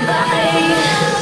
goodbye.